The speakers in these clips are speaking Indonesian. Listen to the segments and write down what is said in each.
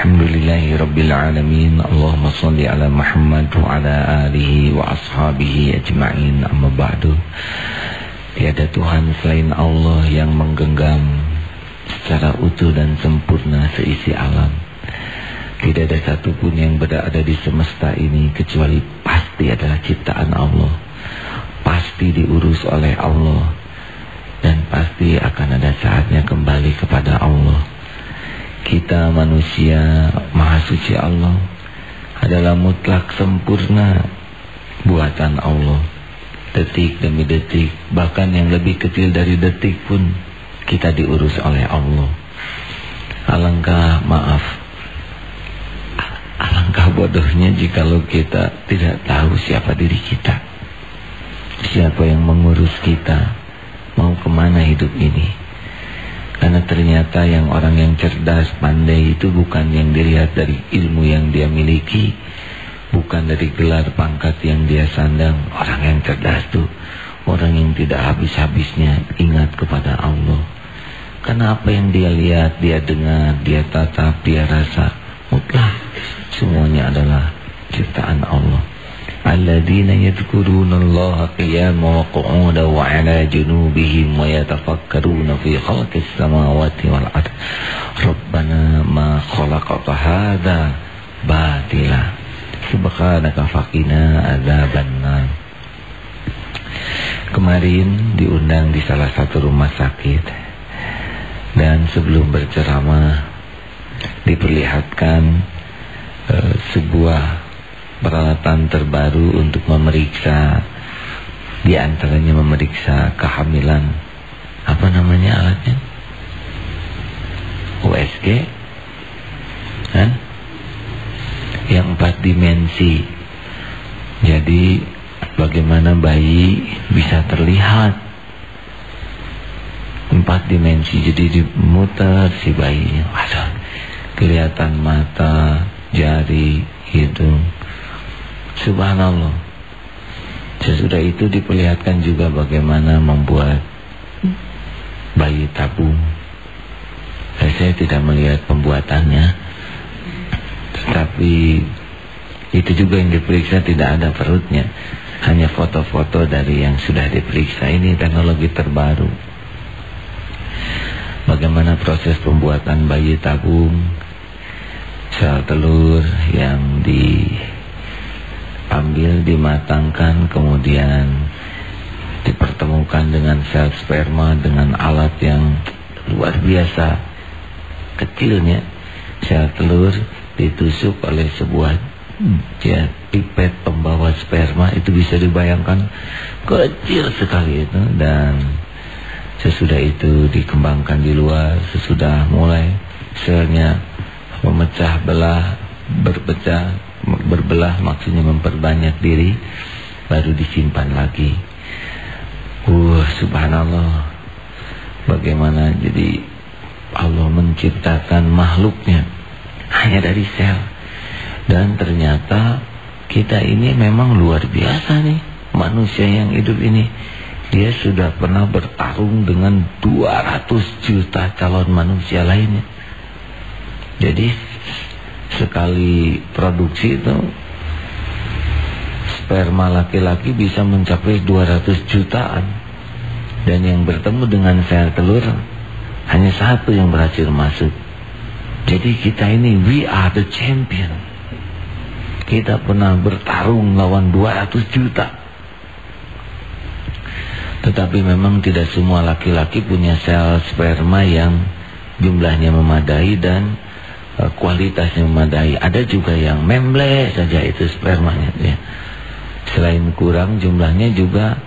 Alhamdulillahi Rabbil Alamin Allahumma salli ala Muhammad wa ala alihi wa ashabihi ajma'in. Amma ba'du. Tiada Tuhan selain Allah yang menggenggam secara utuh dan sempurna seisi alam. Tidak ada satupun yang berada di semesta ini kecuali pasti adalah ciptaan Allah. Pasti diurus oleh Allah. Dan pasti akan ada saatnya kembali kepada Allah kita manusia maha suci Allah adalah mutlak sempurna buatan Allah. Detik demi detik, bahkan yang lebih kecil dari detik pun kita diurus oleh Allah. Alangkah maaf, alangkah bodohnya jikalau kita tidak tahu siapa diri kita. Siapa yang mengurus kita, mau ke mana hidup ini. Karena ternyata yang orang yang cerdas, pandai itu bukan yang dilihat dari ilmu yang dia miliki. Bukan dari gelar pangkat yang dia sandang. Orang yang cerdas itu orang yang tidak habis-habisnya ingat kepada Allah. Karena apa yang dia lihat, dia dengar, dia tatap, dia rasa. Mutlak semuanya adalah ciptaan Allah الذين يذكرون الله قياما وقعودا وعلى جنوبهم ويتفكرون في خلق السماوات والأرض ربنا ما خلقت هذا باطلا سبحانك فقنا عذاب النار Kemarin diundang di salah satu rumah sakit Dan sebelum berceramah Diperlihatkan uh, sebuah peralatan terbaru untuk memeriksa di antaranya memeriksa kehamilan apa namanya alatnya? USG kan yang empat dimensi. Jadi bagaimana bayi bisa terlihat? Empat dimensi. Jadi dimuter si bayi ada kelihatan mata jari hidung Subhanallah. Sesudah itu diperlihatkan juga bagaimana membuat bayi tabung. Saya tidak melihat pembuatannya. Tetapi itu juga yang diperiksa tidak ada perutnya. Hanya foto-foto dari yang sudah diperiksa. Ini teknologi terbaru. Bagaimana proses pembuatan bayi tabung. Sel telur yang di diambil, dimatangkan, kemudian dipertemukan dengan sel sperma dengan alat yang luar biasa kecilnya. Sel telur ditusuk oleh sebuah ya, pipet pembawa sperma. Itu bisa dibayangkan kecil sekali itu. Dan sesudah itu dikembangkan di luar sesudah mulai selnya memecah belah berpecah berbelah maksudnya memperbanyak diri baru disimpan lagi. Wah, subhanallah. Bagaimana jadi Allah menciptakan makhluknya hanya dari sel. Dan ternyata kita ini memang luar biasa nih. Manusia yang hidup ini dia sudah pernah bertarung dengan 200 juta calon manusia lainnya. Jadi sekali produksi itu sperma laki-laki bisa mencapai 200 jutaan. Dan yang bertemu dengan sel telur hanya satu yang berhasil masuk. Jadi kita ini we are the champion. Kita pernah bertarung lawan 200 juta. Tetapi memang tidak semua laki-laki punya sel sperma yang jumlahnya memadai dan Eh, kualitasnya memadai. Ada juga yang memble saja itu spermanya. Ya. Selain kurang jumlahnya juga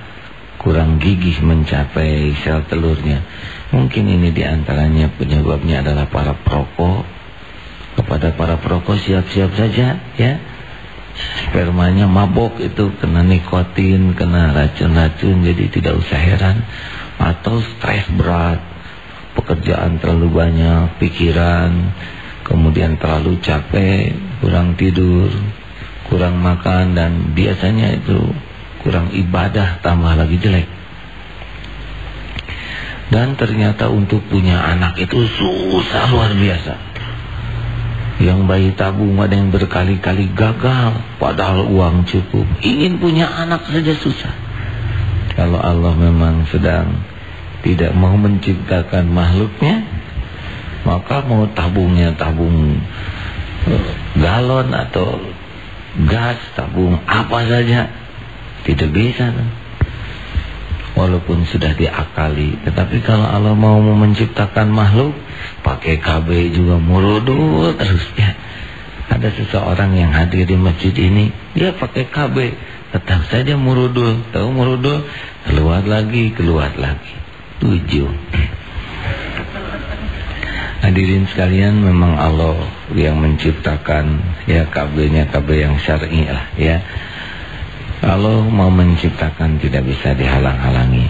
kurang gigih mencapai sel telurnya. Mungkin ini di antaranya penyebabnya adalah para perokok. Kepada para perokok siap-siap saja ya. Spermanya mabok itu kena nikotin, kena racun-racun jadi tidak usah heran. Atau stres berat, pekerjaan terlalu banyak, pikiran kemudian terlalu capek, kurang tidur, kurang makan dan biasanya itu kurang ibadah tambah lagi jelek. Dan ternyata untuk punya anak itu susah luar biasa. Yang bayi tabung ada yang berkali-kali gagal Padahal uang cukup Ingin punya anak saja susah Kalau Allah memang sedang Tidak mau menciptakan makhluknya Maka mau tabungnya tabung eh, Galon atau Gas, tabung apa saja Tidak bisa Walaupun sudah diakali Tetapi kalau Allah mau menciptakan makhluk pakai KB juga murudul terus ya. Ada seseorang yang hadir di masjid ini, dia pakai KB, tetap saja murudul. Tahu murudul? Keluar lagi, keluar lagi. Tujuh. Hadirin sekalian memang Allah yang menciptakan ya KB-nya KB yang syar'i lah ya. Allah mau menciptakan tidak bisa dihalang-halangi.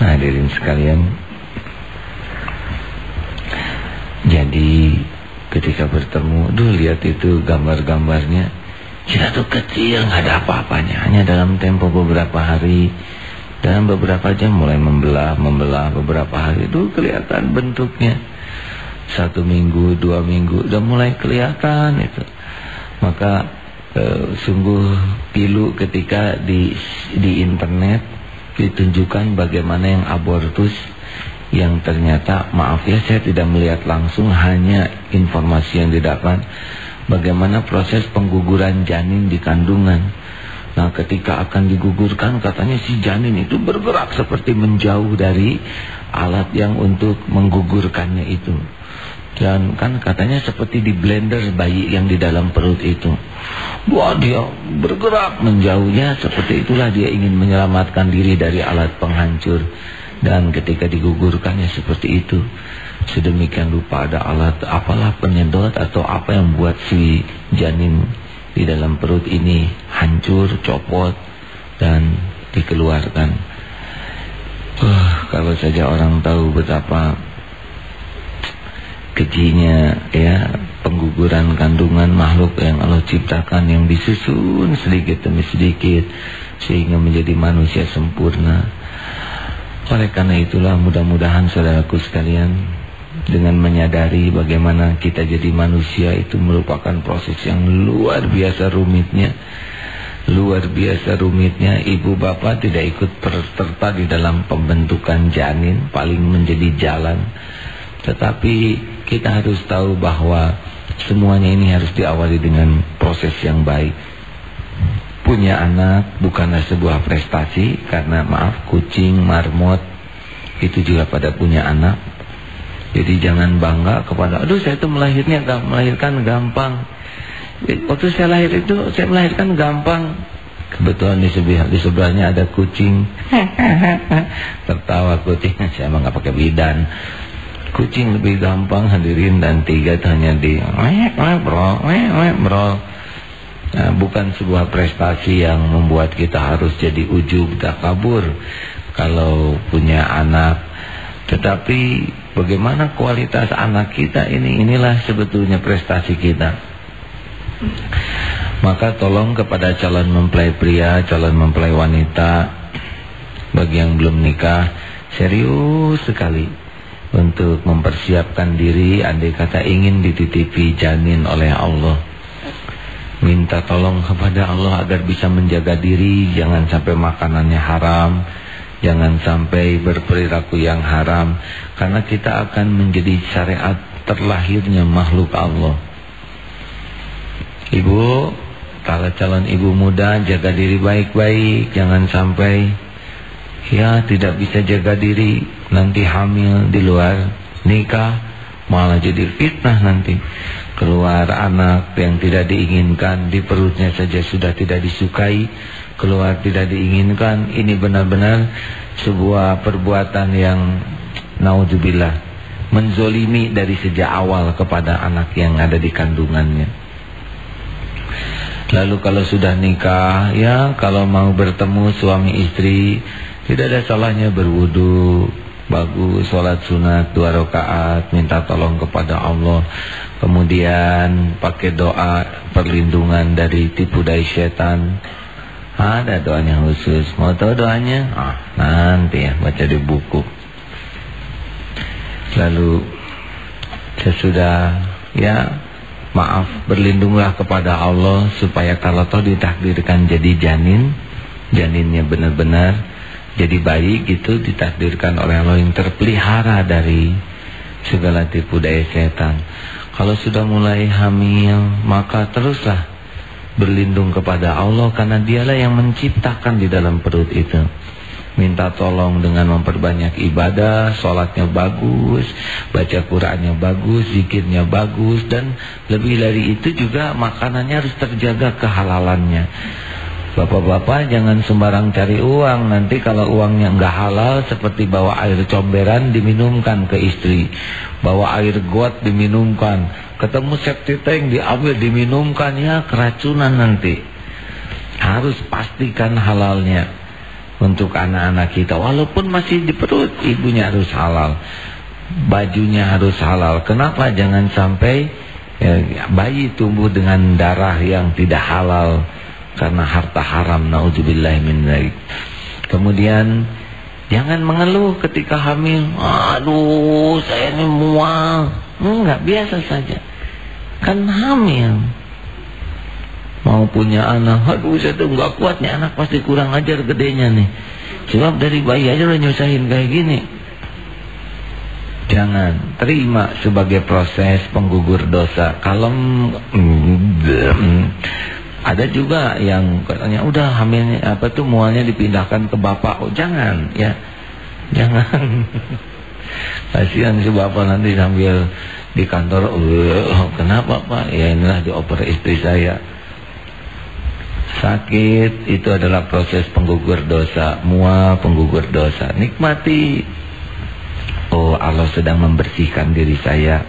Hadirin sekalian, jadi ketika bertemu, duh lihat itu gambar-gambarnya. Kita tuh kecil, nggak ada apa-apanya. Hanya dalam tempo beberapa hari, dalam beberapa jam mulai membelah, membelah beberapa hari. Duh kelihatan bentuknya. Satu minggu, dua minggu, udah mulai kelihatan itu. Maka e, sungguh pilu ketika di di internet ditunjukkan bagaimana yang abortus yang ternyata maaf ya saya tidak melihat langsung hanya informasi yang didapat bagaimana proses pengguguran janin di kandungan. Nah ketika akan digugurkan katanya si janin itu bergerak seperti menjauh dari alat yang untuk menggugurkannya itu. Dan kan katanya seperti di blender bayi yang di dalam perut itu. Wah dia bergerak menjauhnya seperti itulah dia ingin menyelamatkan diri dari alat penghancur. Dan ketika digugurkannya seperti itu Sedemikian lupa ada alat apalah penyedot atau apa yang buat si janin di dalam perut ini hancur, copot dan dikeluarkan. Uh, kalau saja orang tahu betapa kejinya ya pengguguran kandungan makhluk yang Allah ciptakan yang disusun sedikit demi sedikit sehingga menjadi manusia sempurna. Oleh karena itulah mudah-mudahan saudaraku sekalian dengan menyadari bagaimana kita jadi manusia itu merupakan proses yang luar biasa rumitnya. Luar biasa rumitnya ibu bapak tidak ikut serta di dalam pembentukan janin paling menjadi jalan. Tetapi kita harus tahu bahwa semuanya ini harus diawali dengan proses yang baik. Punya anak bukanlah sebuah prestasi karena maaf kucing, marmot itu juga pada punya anak. Jadi jangan bangga kepada aduh saya itu melahirnya melahirkan gampang. Waktu saya lahir itu saya melahirkan gampang. Kebetulan di sebelah di sebelahnya ada kucing. Tertawa kucing, saya emang nggak pakai bidan. Kucing lebih gampang hadirin dan tiga hanya di bro, bro. Nah, bukan sebuah prestasi yang membuat kita harus jadi ujub tak kabur kalau punya anak. Tetapi bagaimana kualitas anak kita ini inilah sebetulnya prestasi kita. Maka tolong kepada calon mempelai pria, calon mempelai wanita bagi yang belum nikah serius sekali untuk mempersiapkan diri andai kata ingin dititipi janin oleh Allah. Minta tolong kepada Allah agar bisa menjaga diri Jangan sampai makanannya haram Jangan sampai berperilaku yang haram Karena kita akan menjadi syariat terlahirnya makhluk Allah. Ibu Kalau calon ibu muda jaga diri baik-baik Jangan sampai Ya tidak bisa jaga diri Nanti hamil di luar Nikah Malah jadi fitnah nanti. Keluar anak yang tidak diinginkan di perutnya saja sudah tidak disukai keluar tidak diinginkan ini benar-benar sebuah perbuatan yang naudzubillah menzolimi dari sejak awal kepada anak yang ada di kandungannya. Lalu kalau sudah nikah ya kalau mau bertemu suami istri tidak ada salahnya berwudu. Bagus sholat sunat dua rakaat minta tolong kepada Allah. Kemudian pakai doa perlindungan dari tipu daya setan ada doanya khusus. Mau tahu doanya? Ah. Nanti ya baca di buku. Lalu sesudah ya maaf berlindunglah kepada Allah supaya kalau toh ditakdirkan jadi janin janinnya benar-benar jadi bayi gitu ditakdirkan oleh Allah yang terpelihara dari segala tipu daya setan. Kalau sudah mulai hamil maka teruslah berlindung kepada Allah karena dialah yang menciptakan di dalam perut itu minta tolong dengan memperbanyak ibadah, sholatnya bagus, baca Qurannya bagus, zikirnya bagus, dan lebih dari itu juga makanannya harus terjaga kehalalannya. Bapak-bapak jangan sembarang cari uang. Nanti kalau uangnya enggak halal Seperti bawa air comberan diminumkan ke istri. Bawa air got diminumkan. Ketemu septic tank diambil diminumkan. Ya keracunan nanti. Harus pastikan halalnya Untuk anak-anak kita. Walaupun masih di perut Ibunya harus halal. Bajunya harus halal. Kenapa jangan sampai ya, Bayi tumbuh dengan darah yang tidak halal karena harta haram naudzubillah min dzalik. Kemudian jangan mengeluh ketika hamil. Aduh, saya ini mual. Enggak, biasa saja. Kan hamil. Mau punya anak, aduh saya tuh enggak kuat nih anak pasti kurang ajar gedenya nih. Sebab dari bayi aja udah nyusahin kayak gini. Jangan terima sebagai proses penggugur dosa. Kalau ada juga yang katanya udah hamil apa tuh mualnya dipindahkan ke bapak. Oh jangan ya. Jangan. Kasihan si bapak nanti sambil di kantor, oh, kenapa Pak? Ya inilah dioper istri saya. Sakit itu adalah proses penggugur dosa, mual penggugur dosa. Nikmati. Oh Allah sedang membersihkan diri saya.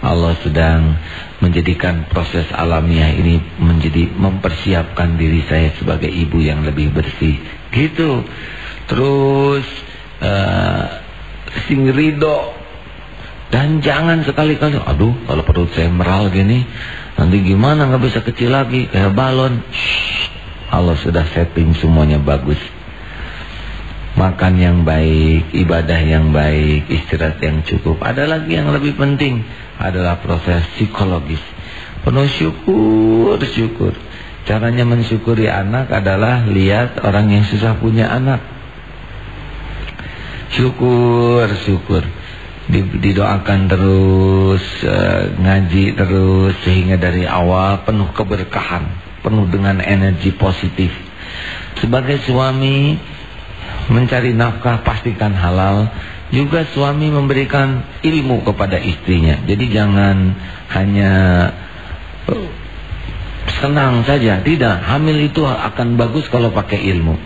Allah sedang menjadikan proses alamiah ini menjadi mempersiapkan diri saya sebagai ibu yang lebih bersih. Gitu. Terus uh, sing ridho dan jangan sekali-kali aduh kalau perut saya meral gini nanti gimana nggak bisa kecil lagi kayak balon. Shh, Allah sudah setting semuanya bagus. Makan yang baik, ibadah yang baik, istirahat yang cukup. Ada lagi yang lebih penting adalah proses psikologis. Penuh syukur, syukur. Caranya mensyukuri anak adalah lihat orang yang susah punya anak. Syukur, syukur. Didoakan terus, uh, ngaji terus sehingga dari awal penuh keberkahan, penuh dengan energi positif. Sebagai suami mencari nafkah pastikan halal juga suami memberikan ilmu kepada istrinya. Jadi jangan hanya oh, senang saja. Tidak, hamil itu akan bagus kalau pakai ilmu.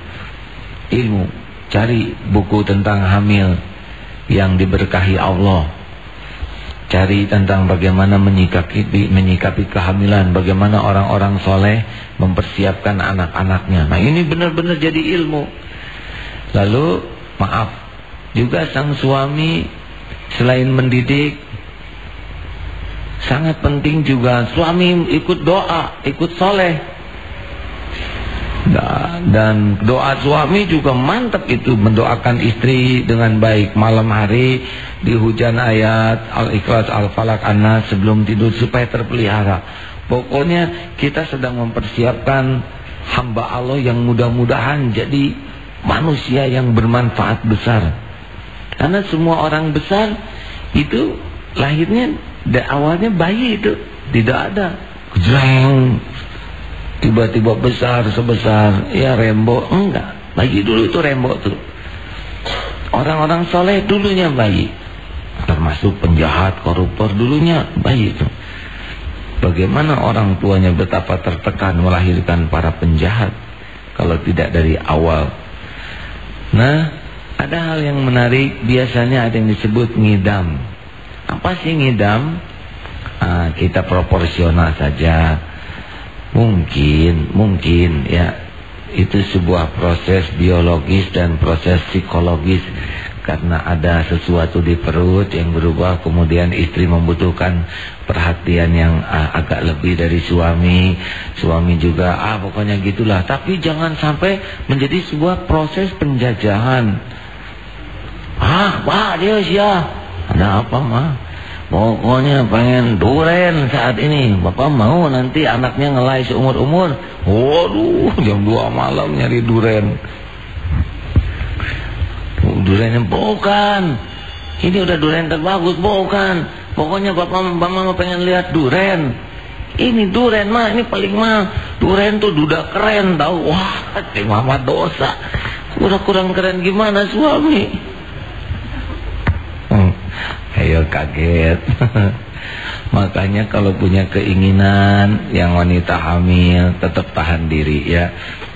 Ilmu. Cari buku tentang hamil yang diberkahi Allah. Cari tentang bagaimana menyikapi, menyikapi kehamilan. Bagaimana orang-orang soleh mempersiapkan anak-anaknya. Nah ini benar-benar jadi ilmu. Lalu maaf juga sang suami selain mendidik sangat penting juga suami ikut doa, ikut soleh. Dan doa suami juga mantap itu mendoakan istri dengan baik malam hari di hujan ayat Al-Ikhlas Al-Falak Anas sebelum tidur supaya terpelihara. Pokoknya kita sedang mempersiapkan hamba Allah yang mudah-mudahan jadi manusia yang bermanfaat besar. Karena semua orang besar itu lahirnya awalnya bayi itu tidak ada. Jeng tiba-tiba besar sebesar ya rembo enggak. Bayi dulu itu rembo tuh. Orang-orang soleh dulunya bayi. Termasuk penjahat koruptor dulunya bayi itu. Bagaimana orang tuanya betapa tertekan melahirkan para penjahat? Kalau tidak dari awal nah ada hal yang menarik, biasanya ada yang disebut ngidam. Apa sih ngidam? Ah, kita proporsional saja. Mungkin, mungkin ya. Itu sebuah proses biologis dan proses psikologis. Karena ada sesuatu di perut yang berubah Kemudian istri membutuhkan perhatian yang uh, agak lebih dari suami Suami juga ah pokoknya gitulah Tapi jangan sampai menjadi sebuah proses penjajahan Ah, Pak dia ya. Ada apa, Ma? Pokoknya pengen duren saat ini. Bapak mau nanti anaknya ngelai seumur-umur. Waduh, jam 2 malam nyari duren. Durennya bukan. Ini udah duren terbagus, bukan. Pokoknya bapak mama pengen lihat duren. Ini duren mah, ini paling mah. Duren tuh duda keren tahu. Wah, mama dosa. Udah kurang keren gimana suami? Ayo kaget. Makanya kalau punya keinginan yang wanita hamil tetap tahan diri ya.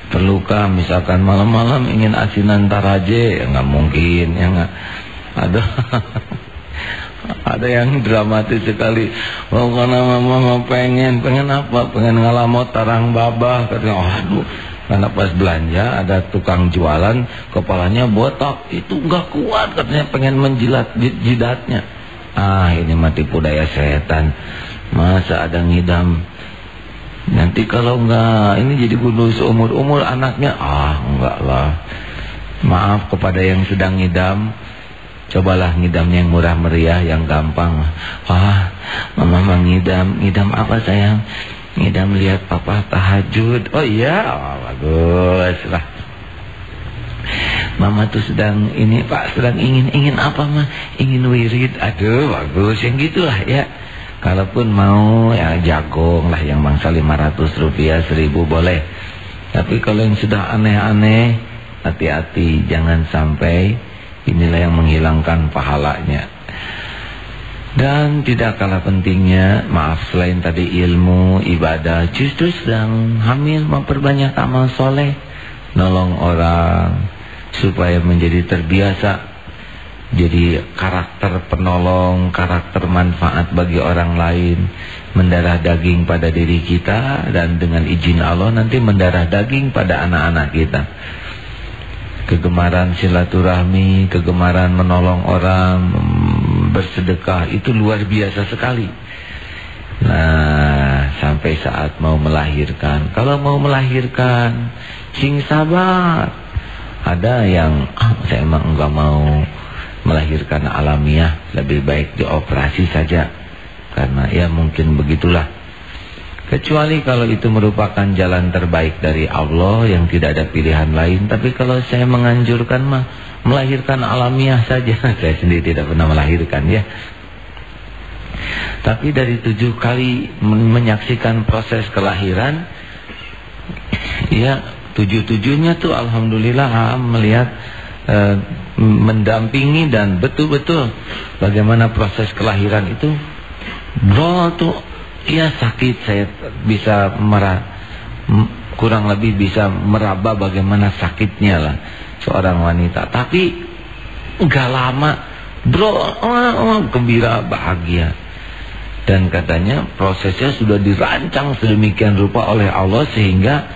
Perlukah misalkan malam-malam ingin asinan taraje ya nggak mungkin ya nggak. Ada ada yang dramatis sekali. Oh karena mama mau pengen pengen apa? Pengen ngalamot tarang babah katanya. Oh, aduh karena pas belanja ada tukang jualan kepalanya botak itu nggak kuat katanya pengen menjilat jidatnya. Ah ini mati budaya setan. Masa ada ngidam. Nanti kalau nggak ini jadi bunuh seumur umur anaknya. Ah enggak lah. Maaf kepada yang sedang ngidam. Cobalah ngidamnya yang murah meriah, yang gampang. Wah, mama ngidam, ngidam apa sayang? Ngidam lihat papa tahajud. Oh iya, oh, bagus lah. Mama tuh sedang ini Pak sedang ingin ingin apa mah? Ingin wirid. Aduh, bagus yang gitulah ya. Kalaupun mau ya jagung lah yang bangsa 500 rupiah 1000 boleh. Tapi kalau yang sudah aneh-aneh hati-hati jangan sampai inilah yang menghilangkan pahalanya. Dan tidak kalah pentingnya, maaf selain tadi ilmu, ibadah, justru sedang hamil memperbanyak amal soleh. Nolong orang supaya menjadi terbiasa. Jadi karakter penolong, karakter manfaat bagi orang lain. Mendarah daging pada diri kita dan dengan izin Allah nanti mendarah daging pada anak-anak kita kegemaran silaturahmi, kegemaran menolong orang, bersedekah itu luar biasa sekali. Nah, sampai saat mau melahirkan, kalau mau melahirkan, sing sabar. Ada yang ah, saya emang enggak mau melahirkan alamiah, lebih baik dioperasi saja. Karena ya mungkin begitulah Kecuali kalau itu merupakan jalan terbaik dari Allah yang tidak ada pilihan lain. Tapi kalau saya menganjurkan mah melahirkan alamiah saja. saya sendiri tidak pernah melahirkan ya. Tapi dari tujuh kali menyaksikan proses kelahiran. Ya tujuh-tujuhnya tuh Alhamdulillah melihat eh, mendampingi dan betul-betul bagaimana proses kelahiran itu. Bro tuh ya sakit saya bisa merah kurang lebih bisa meraba bagaimana sakitnya lah seorang wanita tapi enggak lama bro oh, oh, gembira bahagia dan katanya prosesnya sudah dirancang sedemikian rupa oleh Allah sehingga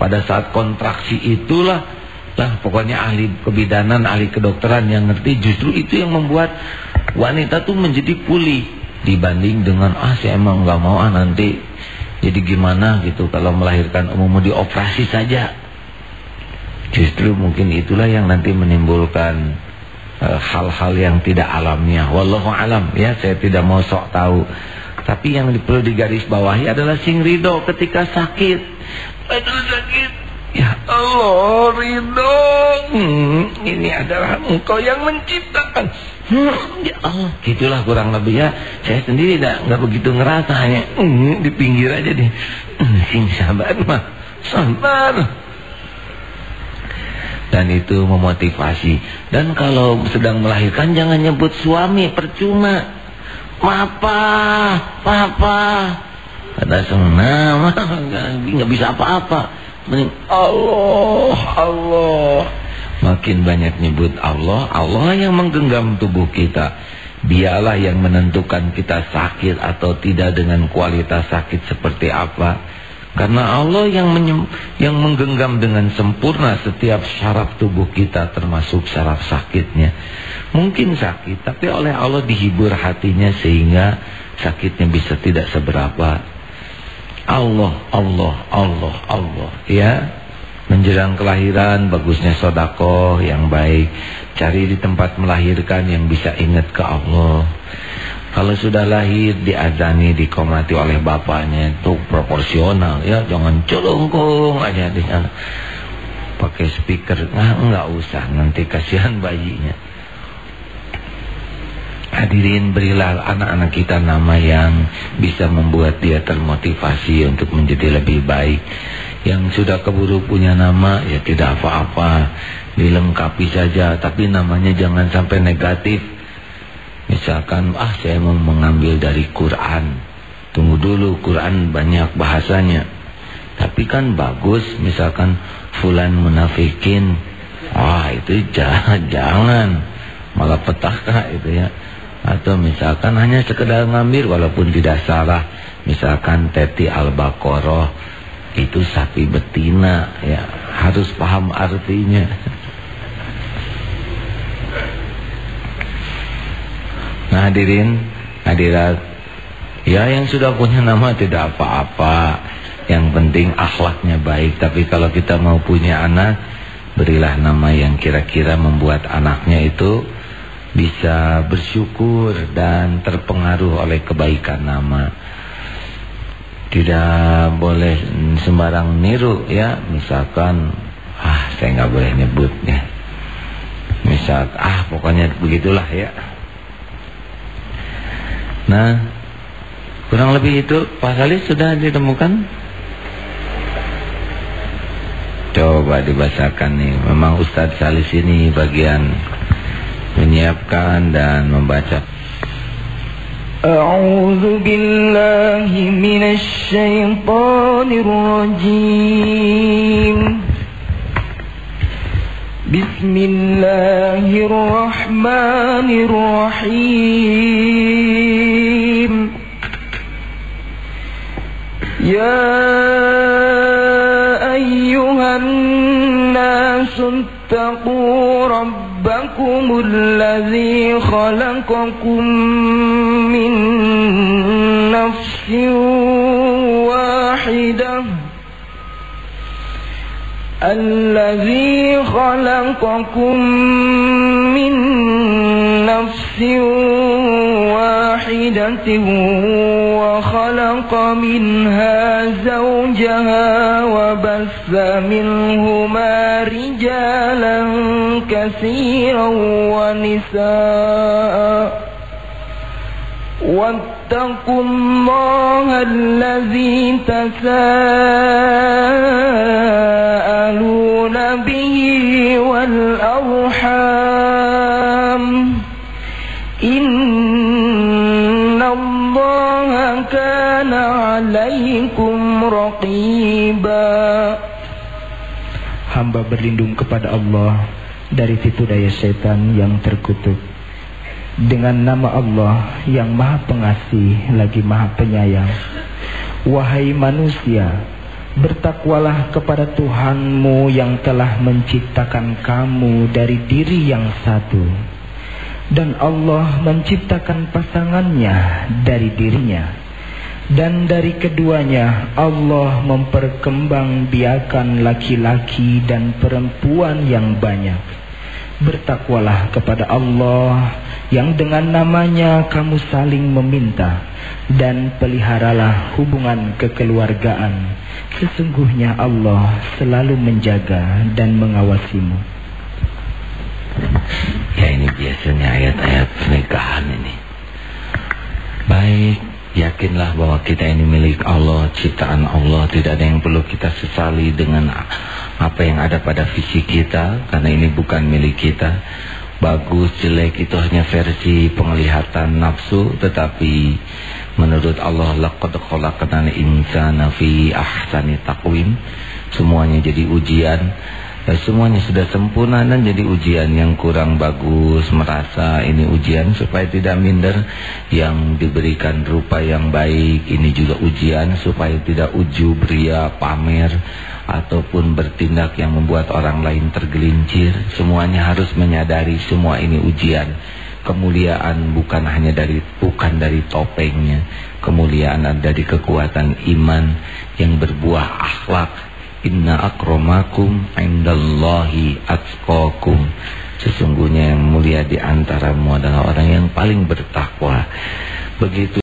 pada saat kontraksi itulah lah pokoknya ahli kebidanan ahli kedokteran yang ngerti justru itu yang membuat wanita tuh menjadi pulih dibanding dengan ah saya emang nggak mau ah nanti jadi gimana gitu. Kalau melahirkan umum dioperasi saja. Justru mungkin itulah yang nanti menimbulkan eh, hal-hal uh, yang tidak alamiah. Wallahu alam ya saya tidak mau sok tahu. Tapi yang perlu digaris bawahi adalah sing ridho ketika sakit. Aduh sakit Allah ridho. Hmm, Ini adalah engkau yang menciptakan. Hmm, Ya Allah. Gitulah kurang lebih ya. Saya sendiri nggak begitu ngerasa Hanya hmm, di pinggir aja deh. Hmm, Sing sabar mah Sabar. Dan itu memotivasi. Dan kalau sedang melahirkan jangan nyebut suami percuma. Papa papa. Ada senang nggak bisa apa-apa Allah, Allah. Makin banyak nyebut Allah, Allah yang menggenggam tubuh kita. Dialah yang menentukan kita sakit atau tidak dengan kualitas sakit seperti apa. Karena Allah yang yang menggenggam dengan sempurna setiap syaraf tubuh kita termasuk syaraf sakitnya. Mungkin sakit, tapi oleh Allah dihibur hatinya sehingga sakitnya bisa tidak seberapa Allah, Allah, Allah, Allah. Ya, menjelang kelahiran bagusnya sodako yang baik. Cari di tempat melahirkan yang bisa ingat ke Allah. Kalau sudah lahir diazani, dikomati oleh bapaknya itu proporsional ya, jangan colongkong aja di sana. Pakai speaker, nah, enggak usah nanti kasihan bayinya. Hadirin berilah anak-anak kita nama yang bisa membuat dia termotivasi untuk menjadi lebih baik. Yang sudah keburu punya nama ya tidak apa-apa, dilengkapi saja tapi namanya jangan sampai negatif. Misalkan ah saya mau mengambil dari Quran. Tunggu dulu Quran banyak bahasanya. Tapi kan bagus misalkan Fulan munafikin. Wah itu jangan, jangan Malah petaka itu ya Atau misalkan hanya sekedar ngambil Walaupun tidak salah Misalkan Teti Al-Baqarah Itu sapi betina ya Harus paham artinya Nah hadirin, hadirat, ya yang sudah punya nama tidak apa-apa. Yang penting akhlaknya baik. Tapi kalau kita mau punya anak, berilah nama yang kira-kira membuat anaknya itu bisa bersyukur dan terpengaruh oleh kebaikan nama. Tidak boleh sembarang niru ya. Misalkan, ah saya nggak boleh nyebutnya. Misal, ah pokoknya begitulah ya. Nah, kurang lebih itu Pak Salih sudah ditemukan? Coba dibacakan nih. Memang Ustadz Salis ini bagian menyiapkan dan membaca. A'udzu billahi minasy syaithanir rajim. Bismillahirrahmanirrahim. Ya ayyuhan nasu ittaqu ربكم الذي خلقكم من نفس واحدة. الذي خلقكم من نفس واحدة وخلق منها زوجها وبث منهما رجالا كثيرا ونساء واتقوا الله الذي تساءلون به والأرحام إن الله كان عليكم رقيبا Hamba berlindung kepada Allah dari tipu daya setan yang terkutuk dengan nama Allah yang maha pengasih lagi maha penyayang. Wahai manusia, bertakwalah kepada Tuhanmu yang telah menciptakan kamu dari diri yang satu. Dan Allah menciptakan pasangannya dari dirinya. Dan dari keduanya Allah memperkembangbiakan laki-laki dan perempuan yang banyak. Bertakwalah kepada Allah yang dengan namanya kamu saling meminta dan peliharalah hubungan kekeluargaan. Sesungguhnya Allah selalu menjaga dan mengawasimu. Ya ini biasanya ayat-ayat pernikahan ini. Baik, yakinlah bahwa kita ini milik Allah, ciptaan Allah. Tidak ada yang perlu kita sesali dengan apa yang ada pada visi kita. Karena ini bukan milik kita bagus jelek itu hanya versi penglihatan nafsu tetapi menurut Allah laqad khalaqnal insana fi semuanya jadi ujian ya, semuanya sudah sempurna dan jadi ujian yang kurang bagus. Merasa ini ujian supaya tidak minder. Yang diberikan rupa yang baik ini juga ujian supaya tidak ujub ria pamer ataupun bertindak yang membuat orang lain tergelincir. Semuanya harus menyadari semua ini ujian. Kemuliaan bukan hanya dari bukan dari topengnya. Kemuliaan ada dari kekuatan iman yang berbuah akhlak inna akromakum indallahi atqakum. Sesungguhnya yang mulia di antaramu adalah orang yang paling bertakwa. Begitu